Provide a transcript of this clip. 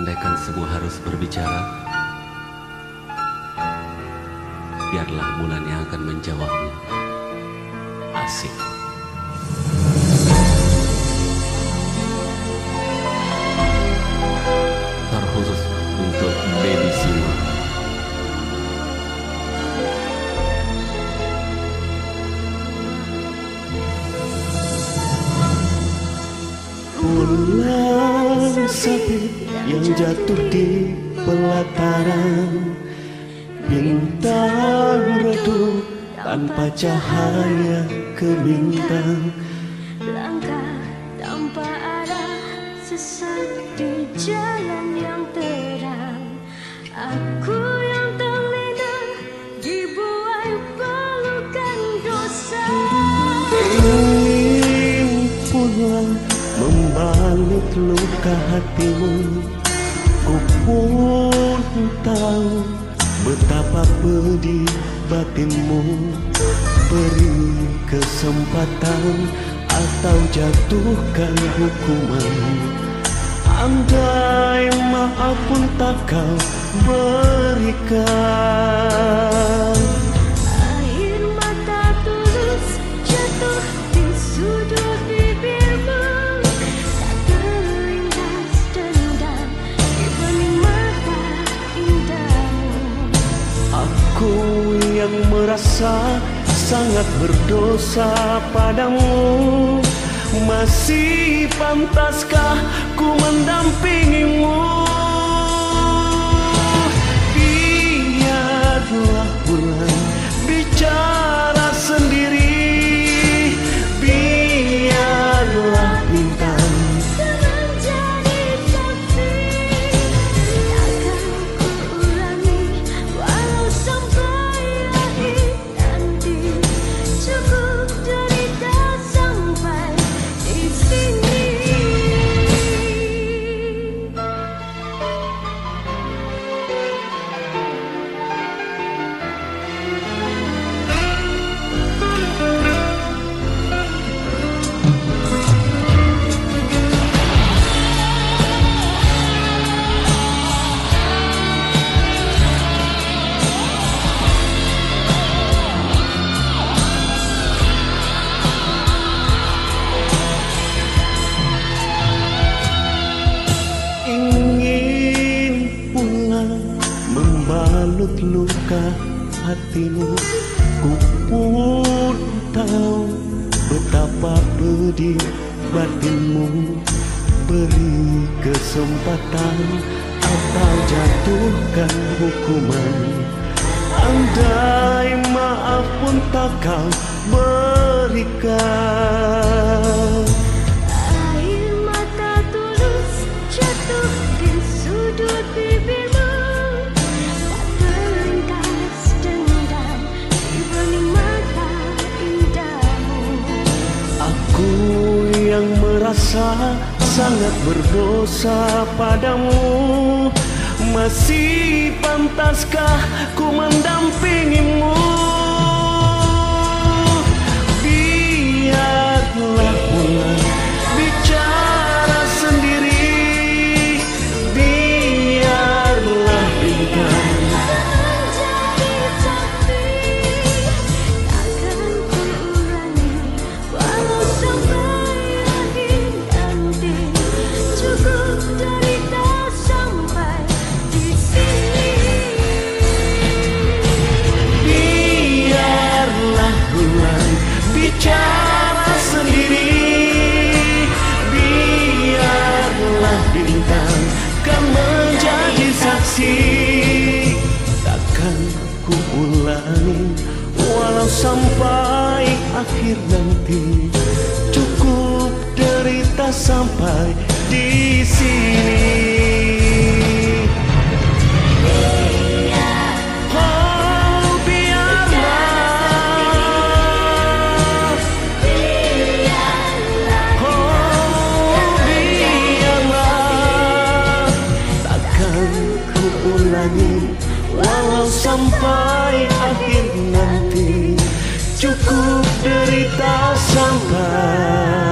Andaikan semua harus berbicara, biarlah bulan yang akan menjawabnya. Asik. Terkhusus untuk Baby Sima. Bulan sabit yang jatuh di pelataran. Bintang redup tanpa cahaya ke bintang. Langkah tanpa arah sesat di luka hatimu. Ku pun tahu betapa pedih batinmu. Beri kesempatan atau jatuhkan hukuman. Andai maaf pun tak kau berikan Aku yang merasa sangat berdosa padamu. Masih pantaskah ku mendampingimu luka hatimu Ku pun tahu betapa pedih batinmu. Beri kesempatan atau jatuhkan hukuman. Andai maaf pun tak kau berikan. Air mata tulus jatuh di sudut bibirmu Aku yang merasa sangat berdosa padamu. Masih pantaskah ku mendampingimu sampai akhir nanti. Cukup derita sampai di sini. Sampai akhir derita sama